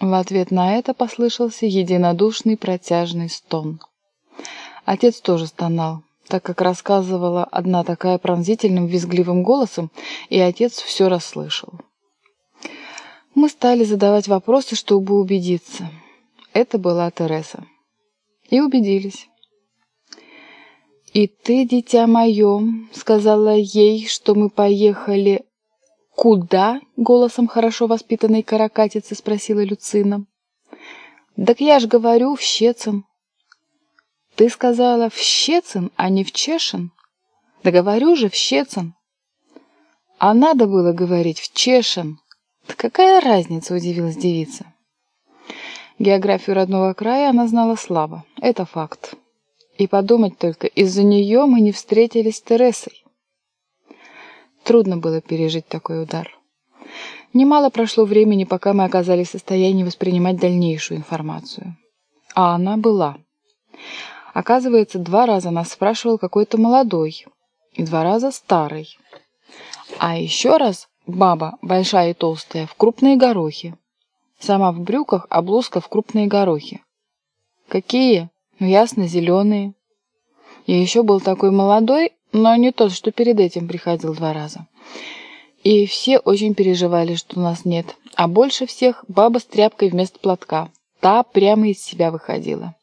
В ответ на это послышался единодушный протяжный стон. Отец тоже стонал, так как рассказывала одна такая пронзительным визгливым голосом, и отец все расслышал. Мы стали задавать вопросы, чтобы убедиться. Это была Тереса. И убедились. «И ты, дитя мое, сказала ей, что мы поехали...» «Куда?» — голосом хорошо воспитанной каракатицы спросила Люцина. «Так я ж говорю, в Щецин». «Ты сказала в Щецин, а не в Чешин?» «Да говорю же, в Щецин». «А надо было говорить в Чешин». «Да какая разница?» — удивилась девица. Географию родного края она знала слабо. Это факт. И подумать только, из-за нее мы не встретились с Тересой. Трудно было пережить такой удар. Немало прошло времени, пока мы оказались в состоянии воспринимать дальнейшую информацию. А она была. Оказывается, два раза нас спрашивал какой-то молодой, и два раза старый. А еще раз баба, большая и толстая, в крупные горохи. Сама в брюках, а блузка в крупные горохи. Какие? Ну, ясно, зеленые. И еще был такой молодой, но не тот, что перед этим приходил два раза. И все очень переживали, что нас нет. А больше всех баба с тряпкой вместо платка. Та прямо из себя выходила.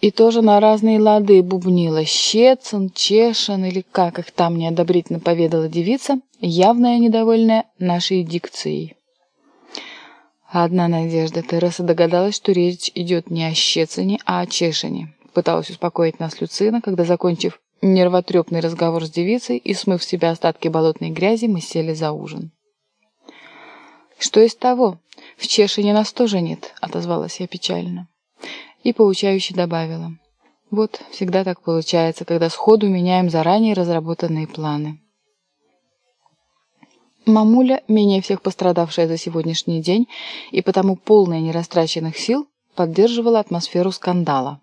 И тоже на разные лады бубнила. Щецин, Чешин или как их там неодобрительно поведала девица, явная недовольная нашей дикцией. Одна надежда. Тереса догадалась, что речь идет не о Щецине, а о Чешине. Пыталась успокоить нас Люцина, когда, закончив нервотрепный разговор с девицей и смыв в себя остатки болотной грязи, мы сели за ужин. «Что из того? В Чешине нас тоже нет», — отозвалась я печально. И поучающе добавила. «Вот, всегда так получается, когда сходу меняем заранее разработанные планы». Мамуля, менее всех пострадавшая за сегодняшний день и потому полная нерастраченных сил, поддерживала атмосферу скандала.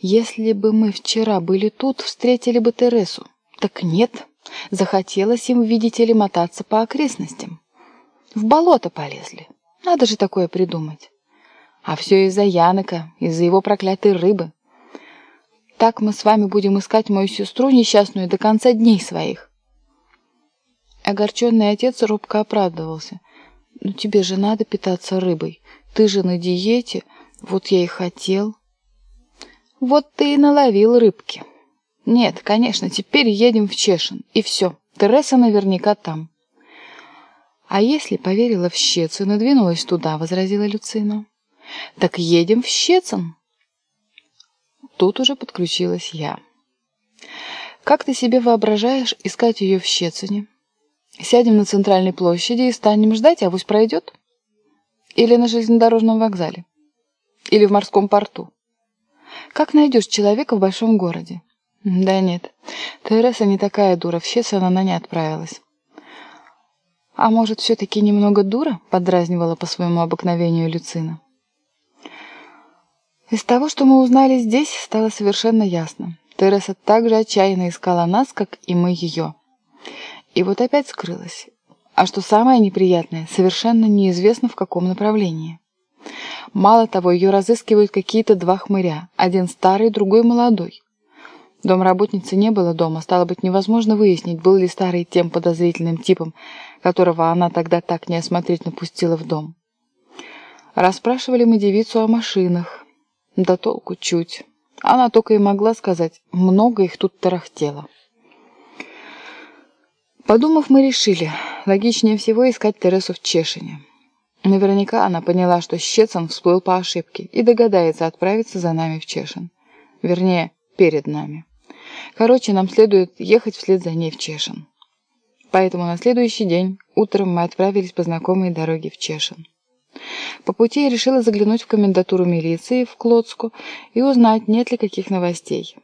«Если бы мы вчера были тут, встретили бы Тересу. Так нет, захотелось им, видите ли, мотаться по окрестностям. В болото полезли. Надо же такое придумать. А все из-за Янока, из-за его проклятой рыбы. Так мы с вами будем искать мою сестру несчастную до конца дней своих. Огорченный отец робко оправдывался. «Ну тебе же надо питаться рыбой. Ты же на диете. Вот я и хотел». «Вот ты и наловил рыбки». «Нет, конечно, теперь едем в Чешин. И все. Тереса наверняка там». «А если поверила в Щецин и двинулась туда?» — возразила Люцина. «Так едем в Щецин». Тут уже подключилась я. «Как ты себе воображаешь искать ее в Щецине?» Сядем на центральной площади и станем ждать, а авось пройдет? Или на железнодорожном вокзале? Или в морском порту? Как найдешь человека в большом городе? Да нет, Тереса не такая дура, в Щецин она не отправилась. А может, все-таки немного дура? Подразнивала по своему обыкновению Люцина. Из того, что мы узнали здесь, стало совершенно ясно. Тереса так же отчаянно искала нас, как и мы ее. И вот опять скрылась. А что самое неприятное, совершенно неизвестно в каком направлении. Мало того, ее разыскивают какие-то два хмыря, один старый, другой молодой. Домработницы не было дома, стало быть, невозможно выяснить, был ли старый тем подозрительным типом, которого она тогда так неосмотрительно пустила в дом. Расспрашивали мы девицу о машинах. Да толку чуть. Она только и могла сказать, много их тут тарахтело. Подумав, мы решили, логичнее всего искать Тересу в Чешине. Наверняка она поняла, что Щецин всплыл по ошибке и догадается отправиться за нами в Чешин. Вернее, перед нами. Короче, нам следует ехать вслед за ней в Чешин. Поэтому на следующий день утром мы отправились по знакомой дороге в Чешин. По пути я решила заглянуть в комендатуру милиции в Клодску и узнать, нет ли каких новостей.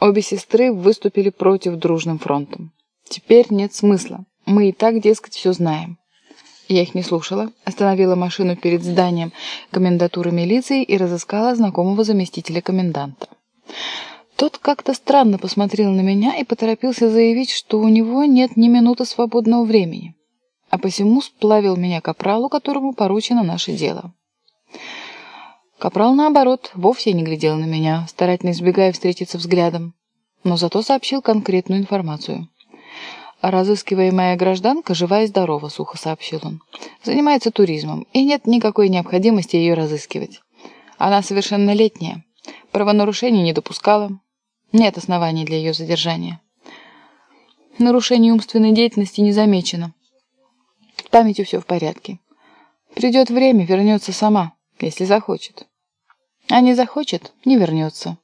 Обе сестры выступили против дружным фронтом. Теперь нет смысла. Мы и так, дескать, все знаем. Я их не слушала, остановила машину перед зданием комендатуры милиции и разыскала знакомого заместителя коменданта. Тот как-то странно посмотрел на меня и поторопился заявить, что у него нет ни минуты свободного времени. а посему сплавил меня капралу, которому поручено наше дело. Капрал, наоборот, вовсе не глядел на меня, старательно избегая встретиться взглядом, но зато сообщил конкретную информацию. «Разыскиваемая гражданка жива и здорова», — сухо сообщил он. «Занимается туризмом, и нет никакой необходимости ее разыскивать. Она совершеннолетняя, правонарушений не допускала, нет оснований для ее задержания. Нарушение умственной деятельности не замечено. С памятью все в порядке. Придет время, вернется сама, если захочет. А не захочет, не вернется.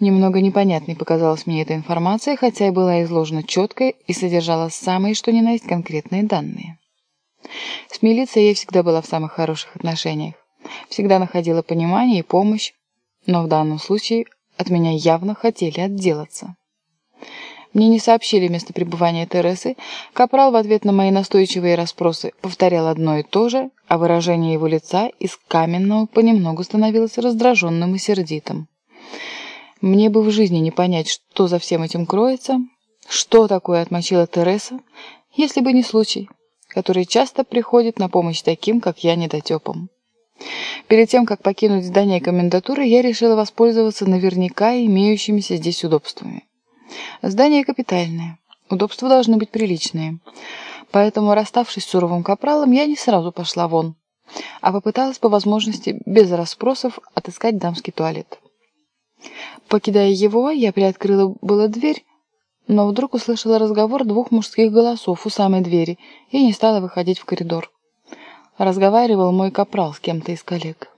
Немного непонятной показалась мне эта информация, хотя и была изложена четко и содержала самые что ни на есть конкретные данные. С милицией я всегда была в самых хороших отношениях. Всегда находила понимание и помощь, но в данном случае от меня явно хотели отделаться. Мне не сообщили место пребывания Тересы. Капрал в ответ на мои настойчивые расспросы повторял одно и то же, а выражение его лица из каменного понемногу становилось раздраженным и сердитым. Мне бы в жизни не понять, что за всем этим кроется, что такое отмочила Тереса, если бы не случай, который часто приходит на помощь таким, как я, недотепам. Перед тем, как покинуть здание комендатуры, я решила воспользоваться наверняка имеющимися здесь удобствами. Здание капитальное, удобства должны быть приличные. Поэтому, расставшись с суровым капралом, я не сразу пошла вон, а попыталась по возможности без расспросов отыскать дамский туалет. Покидая его, я приоткрыла было дверь, но вдруг услышала разговор двух мужских голосов у самой двери и не стала выходить в коридор. Разговаривал мой капрал с кем-то из коллег.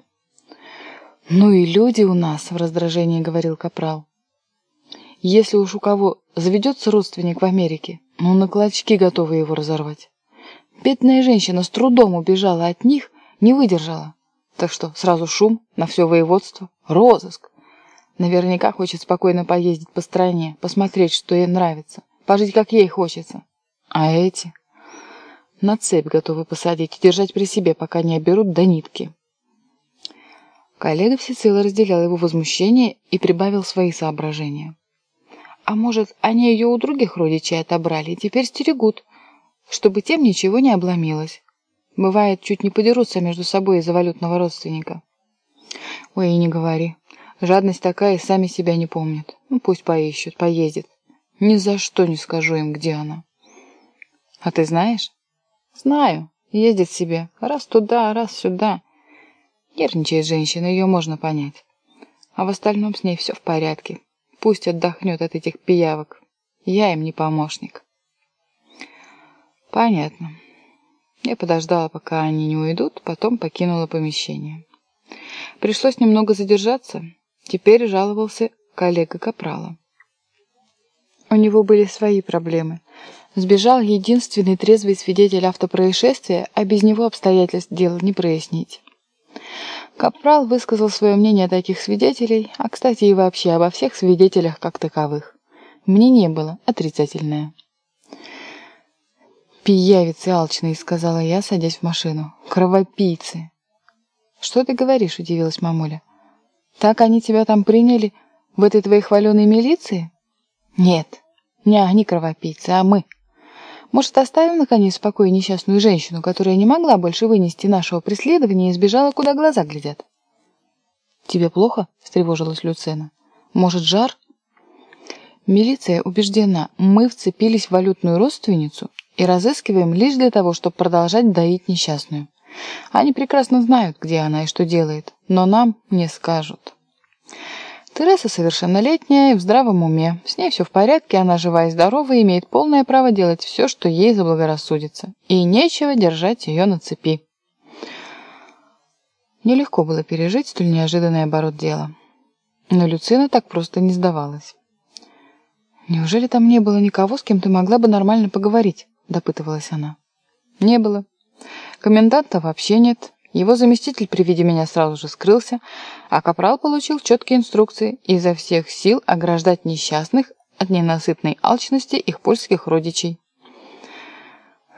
«Ну и люди у нас», — в раздражении говорил капрал. «Если уж у кого заведется родственник в Америке, ну на клочки готовы его разорвать. Бедная женщина с трудом убежала от них, не выдержала. Так что сразу шум на все воеводство, розыск. Наверняка хочет спокойно поездить по стране, посмотреть, что ей нравится, пожить, как ей хочется. А эти на цепь готовы посадить и держать при себе, пока не оберут до нитки. Коллега всецело разделял его возмущение и прибавил свои соображения. А может, они ее у других родичей отобрали и теперь стерегут, чтобы тем ничего не обломилось. Бывает, чуть не подерутся между собой из-за валютного родственника. Ой, не говори. Жадность такая, сами себя не помнят. Ну, пусть поищут, поездит. Ни за что не скажу им, где она. А ты знаешь? Знаю. Ездит себе. Раз туда, раз сюда. Нервничает женщина, ее можно понять. А в остальном с ней все в порядке. Пусть отдохнет от этих пиявок. Я им не помощник. Понятно. Я подождала, пока они не уйдут, потом покинула помещение. Пришлось немного задержаться. Теперь жаловался коллега Капрала. У него были свои проблемы. Сбежал единственный трезвый свидетель автопроисшествия, а без него обстоятельств дела не прояснить. Капрал высказал свое мнение о таких свидетелей, а, кстати, и вообще обо всех свидетелях как таковых. Мнение было отрицательное. «Пиявицы алчные», — сказала я, садясь в машину. «Кровопийцы». «Что ты говоришь?» — удивилась мамуля. Так они тебя там приняли в этой твоей хваленой милиции? Нет, не они кровопийцы, а мы. Может, оставим, наконец, в покое несчастную женщину, которая не могла больше вынести нашего преследования и сбежала, куда глаза глядят? «Тебе плохо?» — встревожилась Люцена. «Может, жар?» Милиция убеждена, мы вцепились в валютную родственницу и разыскиваем лишь для того, чтобы продолжать доить несчастную. Они прекрасно знают, где она и что делает, но нам не скажут. Тереса совершеннолетняя и в здравом уме. С ней все в порядке, она жива и здорова и имеет полное право делать все, что ей заблагорассудится. И нечего держать ее на цепи. Нелегко было пережить столь неожиданный оборот дела. Но Люцина так просто не сдавалась. «Неужели там не было никого, с кем ты могла бы нормально поговорить?» – допытывалась она. «Не было. Коменданта вообще нет. Его заместитель при виде меня сразу же скрылся, а Капрал получил четкие инструкции изо всех сил ограждать несчастных от ненасытной алчности их польских родичей.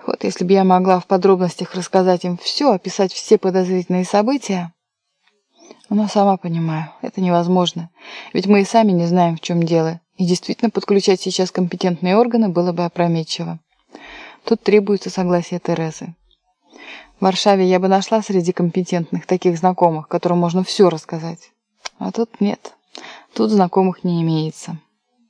Вот если бы я могла в подробностях рассказать им все, описать все подозрительные события. Но сама понимаю, это невозможно, ведь мы и сами не знаем, в чем дело, и действительно подключать сейчас компетентные органы было бы опрометчиво. тут требуется согласие Терезы. В Варшаве я бы нашла среди компетентных таких знакомых, которым можно все рассказать. А тут нет. Тут знакомых не имеется.